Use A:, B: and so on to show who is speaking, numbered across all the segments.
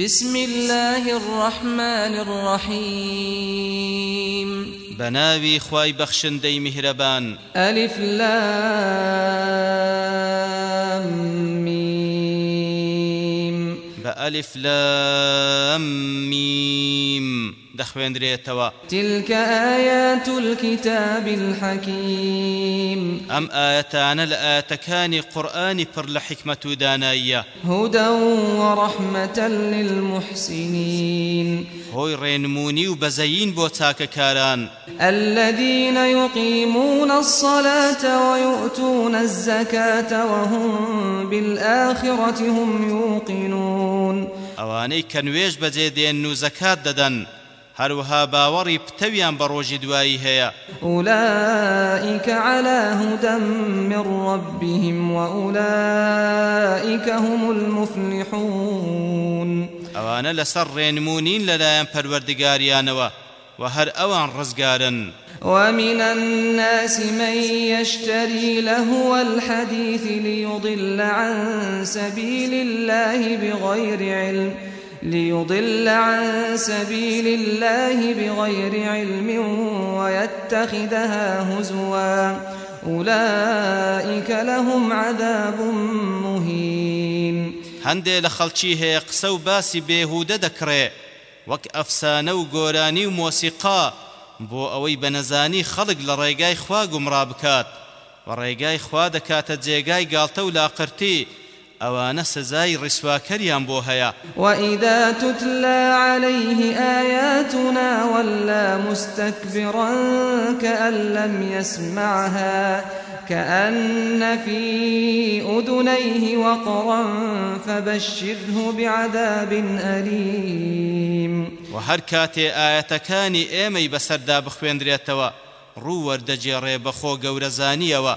A: بسم الله الرحمن الرحيم.
B: بناوي خواي بخشن دي مهربان.
A: ألف لام ميم
B: بألف لام ميم دەخوێنرێتەوە
A: تلك آيات الكتاب الحكيم.
B: أم آياتان لآياتكان قرآن پر لحكمة دانايا.
A: هدى ورحمة للمحسنين.
B: هۆی ڕێنموونی و بەزەیین بۆ چاکەکاران
A: الذين يقيمون الصلاة ويؤتون الزكاة وهم بالآخرة هم يوقنون.
B: أواني كنويش بجيدين زكاة ددن. هەروها باوەڕی پتەویان بە ڕۆژی دوایی هەیە.
A: أولئك على هدى من ربهم وأولئك هم المفلحون.
B: ئەوانە لەسەر ڕێنمونین لەلایەن پەروەردگاریانەوە وهر أوان رزقارن
A: ومن الناس من يشتري لهو الحديث ليضل عن سبيل الله بغير علم. ليضل عن سبيل الله بغير علم ويتخذها هزوا. أولئك لهم عذاب مهين.
B: هەندێ لە خەڵکی هەیە قسە و باسی بێهودە دەکڕێ وەک ئەفسانە و گۆرانی و مۆسیقا بۆ ئەوەی بە نەزانی خەڵک لە ڕێگای خوا گومڕا بکات. خوا ئەوانە سزای ڕیسواکەریان بۆ هەیە.
A: وإذا تتلى عليه آياتنا ولا مستكبرا كأن لم يسمعها كأن في أذنيه وقرا فبشره بعذاب أليم.
B: وهر كاتي آياتكاني إيمي بسردا بخويندريتوا ڕوو وەردەجێڕێ بەخۆ گەورەزانیەوە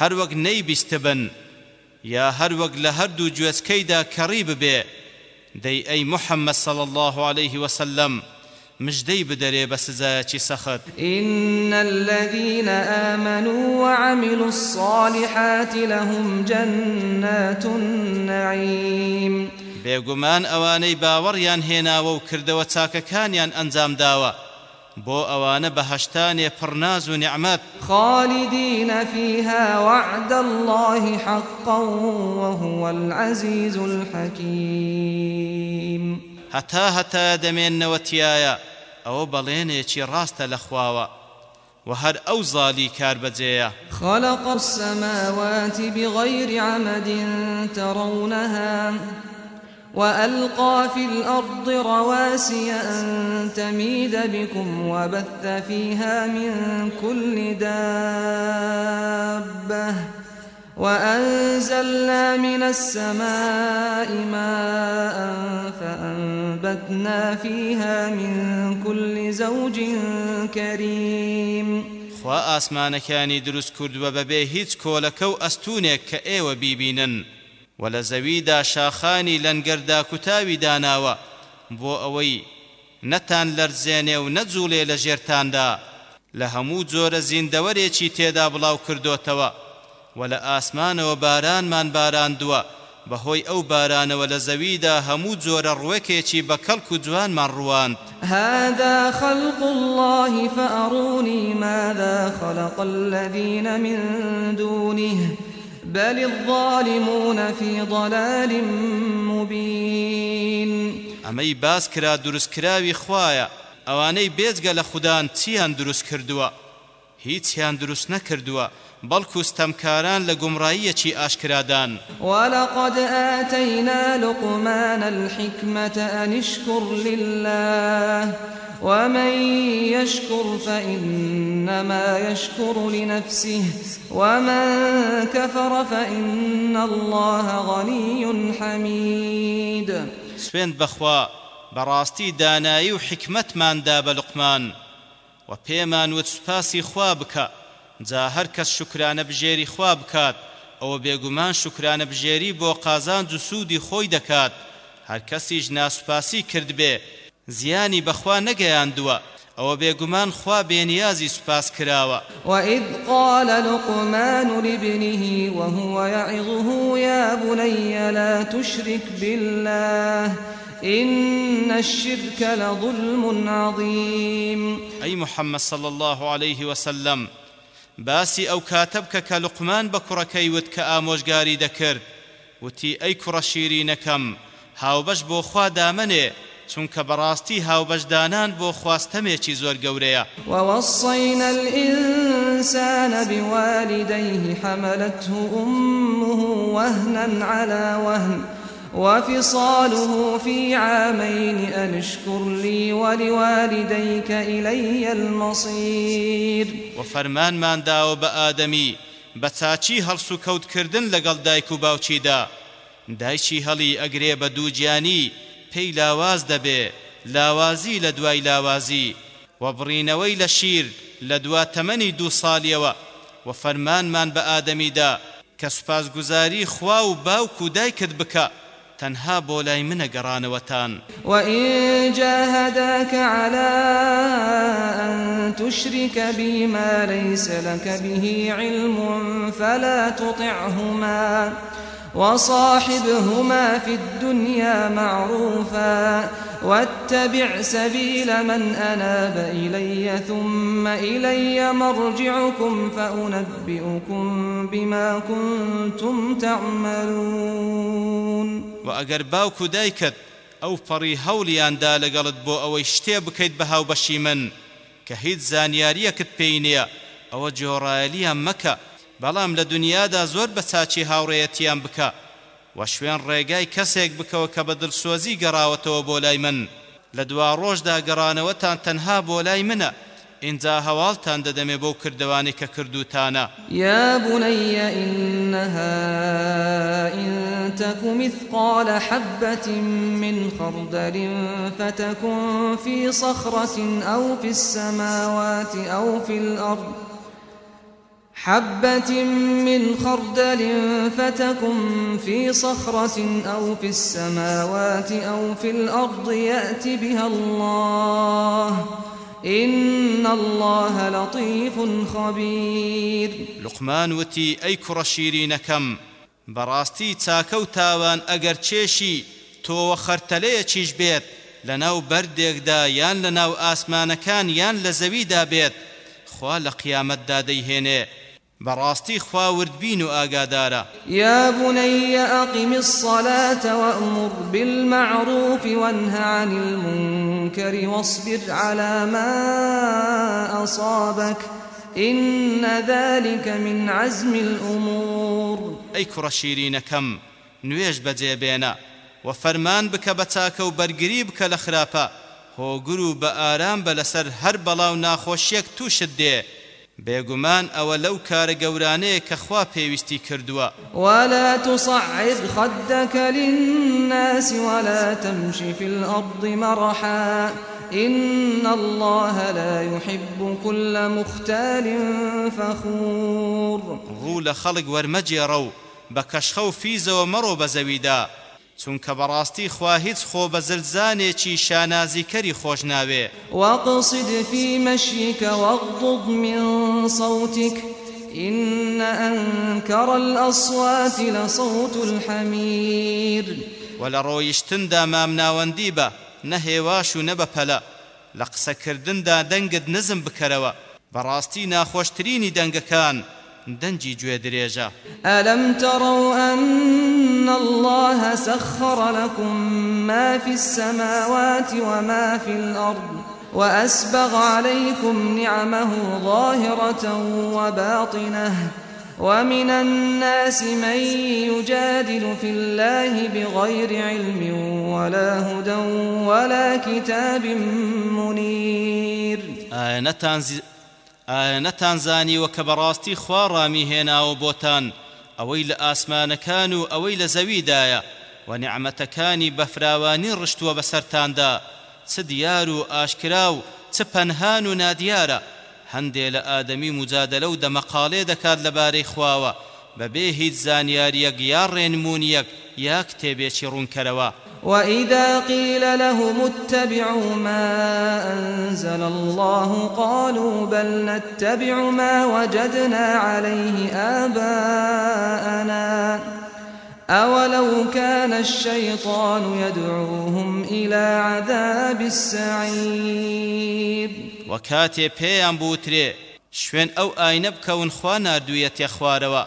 B: هەر وەک نەیبیستبن یا هەر وەک لە هەردوو گوێچکەیدا کەڕی ببێ دەی ئەی محەممەد صلى الله عليه وسلم مجدي بدري بس زايتي سخط
A: إن الذين آمنوا وعملوا الصالحات لهم جنات النعيم.
B: بێگومان ئەوانەی باوەڕیان هێناوە و کردەوە چاکەکانیان ئەنجام داوە بو اوان بهشتان پرناز و نعمت.
A: خالدين فيها وعد الله حقا وهو العزيز الحكيم
B: حتى حتى دمين نوتيايا أو بلينيكي راست لخواوا وهر أو ظالي كاربجيا
A: خلق السماوات بغير عمد ترونها. وألقى في الأرض رواسي أن تميد بكم وبث فيها من كل دابة وأنزلنا من السماء ماء فأنبتنا فيها من كل زوج كريم.
B: خوا ئاسمانەکانی دروست کردووە بەبێ هیچ کۆلەکە و ئەستونێک کە بیبینن. و لە زەویدا شاخانی لەنگەردا کوتاوی داناوە بۆ ئەوەی نەتان لەرزێنێ و نەجوولێ لە ژێرتاندا لە هەموو جۆرە زیندەوەرێکی تێدا بڵاو کردوتەوە و لە ئاسمانەوە بارانمان باراندووە بەهۆی ئەو بارانەوە لە زەویدا هەموو جۆرە ڕوەکێکی بە کەڵک و جوانمان ڕواند
A: هذا خلق الله فأروني ماذا خلق الذين من دونه. بل الظالمون في ضلال مبين.
B: ئەمەی باس کرا دروست کراوی خوایە. ئەوانەی بێجگە لە خودا چیان دروست کردووە؟ هیچیان دروست نەکردووە. بەڵکو ستەمکاران لە گومڕاییەکی ئاشکرادان.
A: ولقد آتينا لقمان الحكمة أن اشكر لله ومن يشكر فإنما يشكر لنفسه ومن كفر فإن الله غني حميد.
B: سوێن بەخوا بەڕاستی دانایی و حکمتماندا بە لقمان و پێمان وت سوپاسی خوا بکە. جا هەر کەس شکرانە بژێری خوا بکات ئەوە بێگومان شکرانە بژێری بۆ قازان و سوودی خۆی دەکات. هەر کەسیش ناسوپاسی کرد بێ زیانی بەخوا نەگەیاندووە ئەوە بێگومان خوا بێنیازی سوپاس کراوە.
A: وإذ قال لقمان لابنه وهو يعظه يا بني لا تشرك بالله إن الشرك لظلم عظيم.
B: أي محمد صلى الله عليه وسلم باسی ئەو کاتە بکە کە لقمان بە کوڕەکەی وت کە ئامۆژگاری دەکرد. وتی ئەی کوڕە شیرینەکەم هاوبەش بۆ خوا دامنێ چونکە بەڕاستی هاوبەشدانان بۆ خواستەمێکی زۆر گەورەیە.
A: ووصينا الإنسان بوالديه حملته أمه وهنا على وهن. وفصاله في عامين أن اشكر لي ولوالديك إلي المصير.
B: وفرمان من داو بآدمي بەچچی هەڵسو کەوتکردن لەگەڵ دایک و باوچیدا؟ دایکی هەڵی ئەگرێ بە دووجیانی پێی لاواز دەبێ لاوازی لە دوای لاوازی. و بڕینەوەی لە شیر لە دوا تەمەنی دوو ساڵیەوە. و فەرمانمان بە ئادەمیدا کە سوپاسگوزاری خوا و باوک و دایکت بکە. تەنها بۆ لای منە گەڕانەوەتان
A: وإن جاهداك على أن تشرك بي ما ليس لك به علم فلا تطعهما وصاحبهما في الدنيا معروفا واتبع سبيل من أناب إلي ثم إلي مرجعكم فأنبئكم بما كنتم تعملون.
B: وە ئەگەر باوک و دایکت ئەو پەڕی هەولیاندا لەگەڵت بۆ ئەوەی شتێ بکەیت بە هاوبەشی من کە هیچ زانیاریەکت پێی نییە ئەوە گوێڕایەڵیان مەکە بەڵام لە دنیادا زۆر بە چاکی هاوڕێەتیان بکە و شوێن ڕێگای کەسێک بکەوە کە بە دڵسۆزی گەڕاوەتەوە بۆ لای من. لە دوا ڕۆژدا گەڕانەوەتان تەنها بۆ لای منە اینجا هەواڵتان دەدەمێ بۆ کردوانی کە کردوتانە
A: یا بني إنها إن تك مثقال حبة من خردل فتكن في صخرة أو في السماوات أو في الأرض. حبة من خردل فتكن في صخرة أو في السماوات أو في الأرض يأت بها الله. إن الله لطيف خبير.
B: لوقمان وتی ئەی کوڕە شیرینەکەم بەڕاستی چاکە و تاوان ئەگەر کێشی تۆوە خەرتەلەیەکیش بێت لەناو بەردێکدا یان لەناو ئاسمانەکان یان لە زەویدا بێت خوا لقيامت دا ديهنه براستي خواورد بينو آقادارا.
A: يا بني أقم الصلاة وأمر بالمعروف وانه عن المنكر واصبر على ما أصابك. إن ذلك من عزم الأمور.
B: أي كرشيرين كم؟ نويش بجيبينا وفرمان بك بتاك وبرقري بك لخرافا خۆگر و بەئارام بە لەسەر هەر بەڵا و ناخۆشییەک تووشت بێگومان ئەوە لەو کارە گەورانەیە کە خوا پێویستی کردووە.
A: ولا تصعد خدك للناس ولا تمش في الأرض مرحا إن الله لا يحب كل مختال فخور.
B: ڕوو خلق ورمجي بكشخو فيز ومرو بزويدا چونکە بەڕاستی خوا هیچ خۆ بە زلزانێکی شانازیکەری خۆش ناوێ.
A: وەقصد في مشيك واغضض من صوتك إن أنكر الأصوات لصوت الحمير.
B: ولا رويشتن دا مام ناوەندی بە نەهێواش و نەبە پەلە. لە قسەکردندا دەنگت نزم بکەرەوە. بەڕاستی ناخۆشترینی دەنگەکان دنجي جوي دريجا
A: ألم تروا أن الله سخر لكم ما في السماوات وما في الأرض وأسبغ عليكم نعمه ظاهرة وباطنة ومن الناس من يجادل في الله بغير علم ولا هدى ولا كتاب منير.
B: آية ئایا نەتانزانیوە کە بەڕاستی خوا ڕامی هێناوە بۆتان ئەوەی لە ئاسمانەکان و ئەوەی لە زەویدایە و نیعمەتەکانی بەفراوانی ڕشتووە بەسەرتاندا. چ دیار و ئاشکرا و چ پەنهان و نادیارە. هەندێ لە ئادەمی مجادلە و دەمەقالێ دەکات لەبارەی خواوە. بەبێ هیچ زانیاریەک یا ڕێنمونیەک یا کتێبێکی ڕوونکەرەوە.
A: وإذا قيل لهم اتبعوا ما أنزل الله قالوا بل نتبع ما وجدنا عليه آباءنا. أولو كان الشيطان يدعوهم إلى عذاب السعير.
B: وە کاتێ پێیان بوترێ شوێن ئەو ئاینە بکەون خوا ناردوویە خوارەوە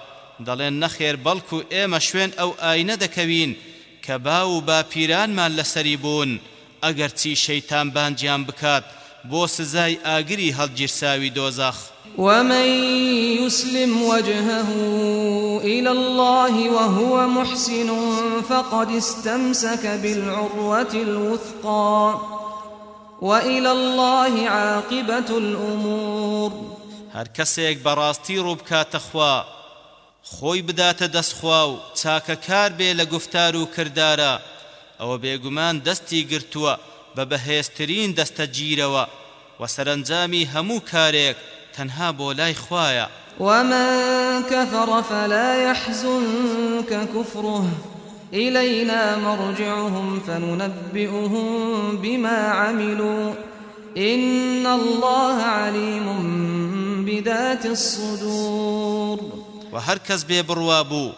B: دەڵێن نەخێر بەڵکو ئێمە شوێن ئەو ئاینە دەکەوین. کە با و باپیرانمان لەسەری بوون ئەگەر چی شەیتان بانگیان بکات بۆ سزای ئاگری هەڵگیرساوی دۆزەخ
A: ومن يسلم وجهه إلى الله وهو محسن فقد استمسك بالعروة الوثقى وإلى الله عاقبة الأمور.
B: هر کەسێک بەڕاستی ڕووبکاتەخوا خۆی بداتە دەستخوا و چاکەکار بێ لە گفتار و کردارە. ئەوە بێگومان دەستی گرتووە بە بەهێزترین دەستە گیرەوە و سەرنجامی هەموو کارێک تەنها بۆ لای
A: ومن كفر فلا يحزنك كفره إلينا مرجعهم فننبئهم بما عملوا. إن الله عليم بذات الصدور.
B: وهر کەس بێ بڕوا بوو.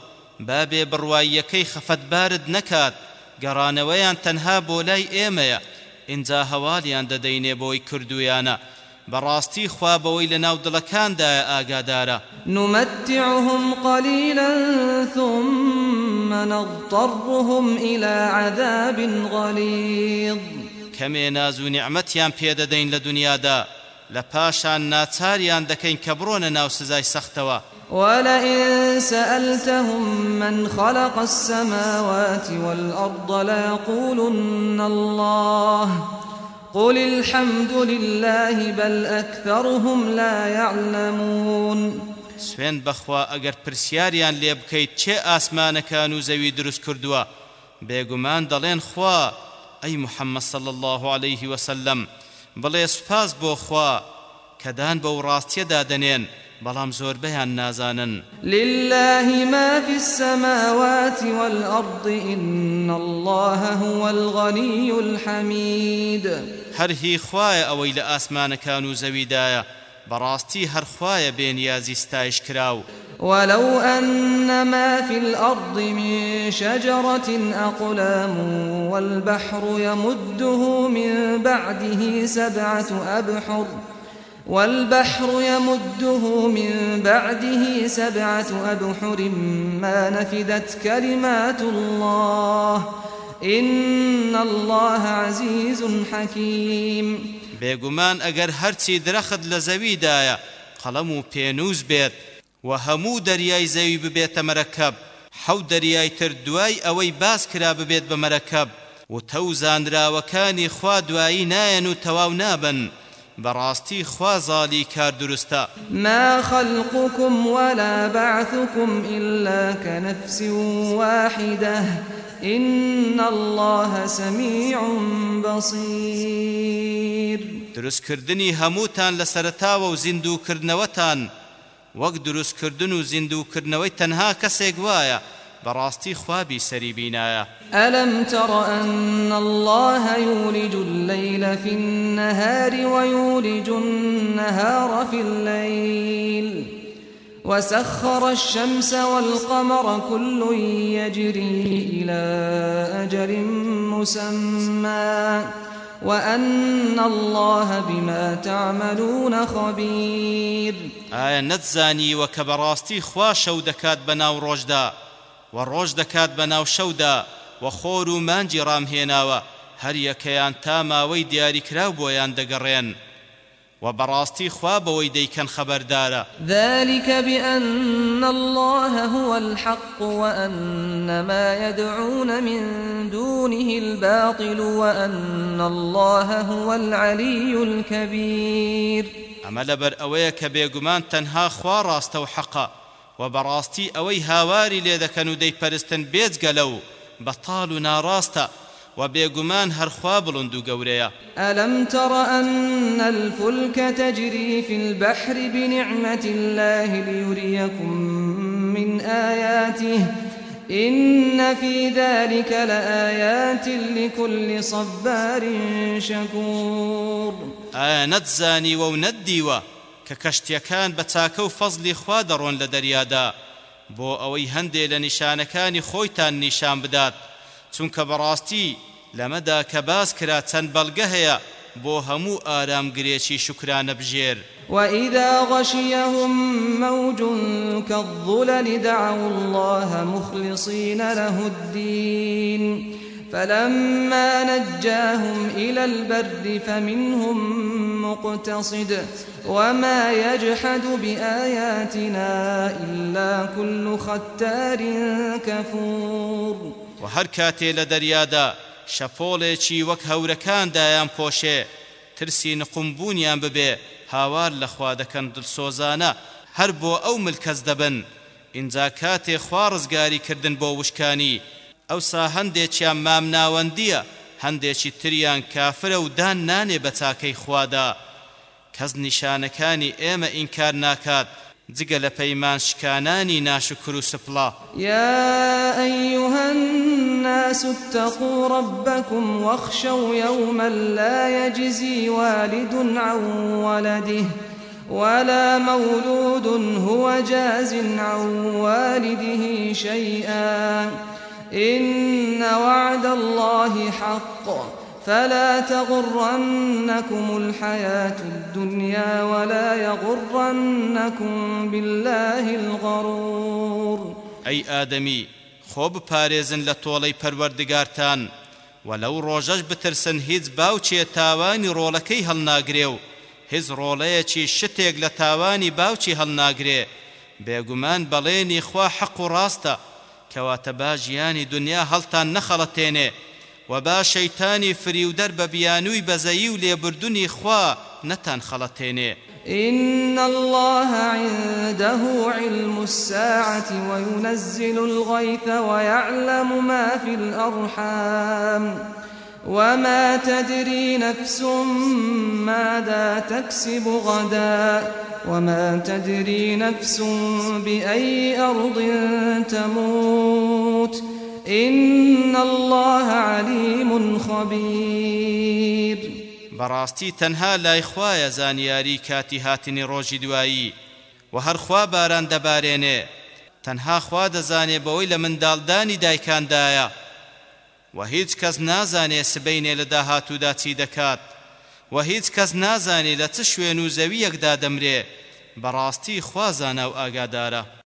B: با بێ بڕواییەکەی خەفەتبارد نەکات. گەڕانەوەیان تەنها بۆ لای ئێمەیە. ئینجا هەواڵیان دەدەینێ بۆی کردویانە. بەڕاستی خوا بەوەی لە ناو دڵەکاندایە ئاگادارە.
A: نمتعهم قليلا ثم نضطرهم إلى عذاب غليظ.
B: کەمێ ناز و نیعمەتیان پێدەدەین لە دنیادا. لە پاشان ناچاریان دەکەین کە بڕۆنە ناو سزای سەختەوە.
A: ولئن سألتهم من خلق السماوات والأرض ليقولن الله. قل الحمد لله بل أكثرهم لا يعلمون.
B: سوێن بەخوا ئەگەر پرسیاریان لێ بکەیت چێ ئاسمانەکان و زەوی دروست کردووە بێگومان خوا ئەی محەممەد صل الله عليه وسلم بڵێ سوپاس بۆ خوا کەدان بەو ڕاستیەدا دەنێن بەڵام زۆربەیان نازانن.
A: لله ما في السماوات والأرض إن الله هو الغني الحميد.
B: هەر هی خوایە ئەوەی لە ئاسمانەکان و زەویدایە بەڕاستی هەر خوایە بێنیازی ستایش کراو.
A: ولو أن ما في الأرض من شجرة أقلام والبحر يمده من بعده سبعة أبحر والبحر يمده من بعده سبعة أبحر ما نفدت كلمات الله. إن الله عزيز حكيم.
B: بێگومان ئەگەر هەرچی درەخت لە زەویدایە قەڵەم و پێنووس بێت و هەموو دەریای زەوی ببێتە مەرەکەب. حەوت دەریای تر دوای ئەوەی باس کرا ببێت بە مەرەکەب و ئەوا زانراوەکانی خوا دوایی نایەن و نابن. بەڕاستی خوا زاڵی کار دروستە
A: ما خلقكم ولا بعثكم إلا كنفس واحدة. إن الله سميع بصير.
B: دروس كردني هموتان لسرتاو وزندو كردنوتان وەک دروستکردن و زیندووکردنەوەی تەنها کەسێک وایە. براستي خوابي سري بينايا
A: ألم تر أن الله يولج الليل في النهار ويولج النهار في الليل. وسخر الشمس والقمر كل يجري إلى أجل مسمى. وأن الله بما تعملون خبير.
B: آية نتزاني وكبراستي خوا شودكات بناو رجدا و ڕۆژ دەکات بە ناو شەودا و خۆر و مانجی ڕامهێناوە هەر یەکەیان تا ماوەی دیاریکراو بۆیان دەگەڕێن وبراستي خواب ويديكن خبردارا.
A: ذلك بأن الله هو الحق وأن ما يدعون من دونه الباطل وأن الله هو العلي الكبير.
B: أما لبر أويك بيقمان تنها خوا راست وحقا و بەڕاستی ئەوەی هاواری لێ دەکەن و دەیپەرستن بێجگە لەو بەتاڵ و ناڕاستە و بێگومان هەرخوا بڵند و گەورەیە
A: ئەلم ترى أن الفلك تجري في البحر بنعمة الله ليريكم من آياته؟ إن في ذلك لآيات لكل صبار شكور.
B: آية نتزاني ونديوه کە کەشتیەکان بە چاکە و فەزلی خوا دەڕۆن لە دەریادا بۆ ئەوەی نیشان بدات. چونکە بەڕاستی لەمەدا کە باس کرا چەند بەڵگە هەیە بۆ هەموو ئارامگرێکی شکرانە
A: وإذا غشيهم موج كالظلل دعوا الله مخلصين له الدين فلما نجاهم إلى البر فمنهم مقتصد وما يجحد بآياتنا إلا كل ختار كفور.
B: وهر كاتي لدريادا شەپۆڵێکی وەک هەورەکان دایان پۆشێ ترسی نقمبوونیان ببێ هاوار لەخوا دەکەن دڵسۆزانە هەر بۆ ئەو ملکەس دەبن. ئینجا کاتێ خوا ڕزگاری کردن بۆ ئەوسا هەندێکیان مام ناوەندیە هەندێکی تریان کافرە و دان نانێ بە خوادا. کەس نیشانەکانی ئێمە ئینکار ناکات جگە لە پەیمان شکانانی ناشکر و سپڵا.
A: یا ئەیها الناس اتقوا ربكم واخشوا يوما لا يجزي والد عن ولده ولا مولود هو جاز عن والده شيئا إن وعد الله حق. فلا تغرنكم الحياة الدنيا ولا يغرنكم بالله الغرور.
B: أي آدمي خوب بپارێزن لە تۆڵەی پەروەردگارتان. و لەو ڕۆژەش بترسن هیچ باوچێ تاوانی ڕۆڵەکەی هەڵناگرێ و هیچ ڕۆڵەیەکی شتێک لە تاوانی باوچی هەڵناگرێ. بێگومان بەڵێنی خوا حەق و کەواتە با ژیانی دنیا هەڵتان نەخەڵەتێنێ و با شەیتانی فریودەر خوا نەتان خەڵەتێنێ
A: إن الله عنده علم الساعة وينزل الغيث ويعلم ما في الأرحام. وما تدري نفس ماذا تكسب غدا وما تدري نفس بأي أرض تموت إن الله عليم خبير
B: بەڕاستی تەنها لای خوایە زانیاری هاتنی ڕۆژی دوایی وە هەر خوا باران دەبارێنێ تەنها خوا دەزانێ بەوەی لە منداڵدانی دایکاندایە و هیچ کەس نازانێ سبەینێ لە داهاتوودا چی دەکات. و هیچ کەس نازانێ لە چ شوێن و زەویەکدا دەمرێ. بەڕاستی خوازانە و ئاگادارە.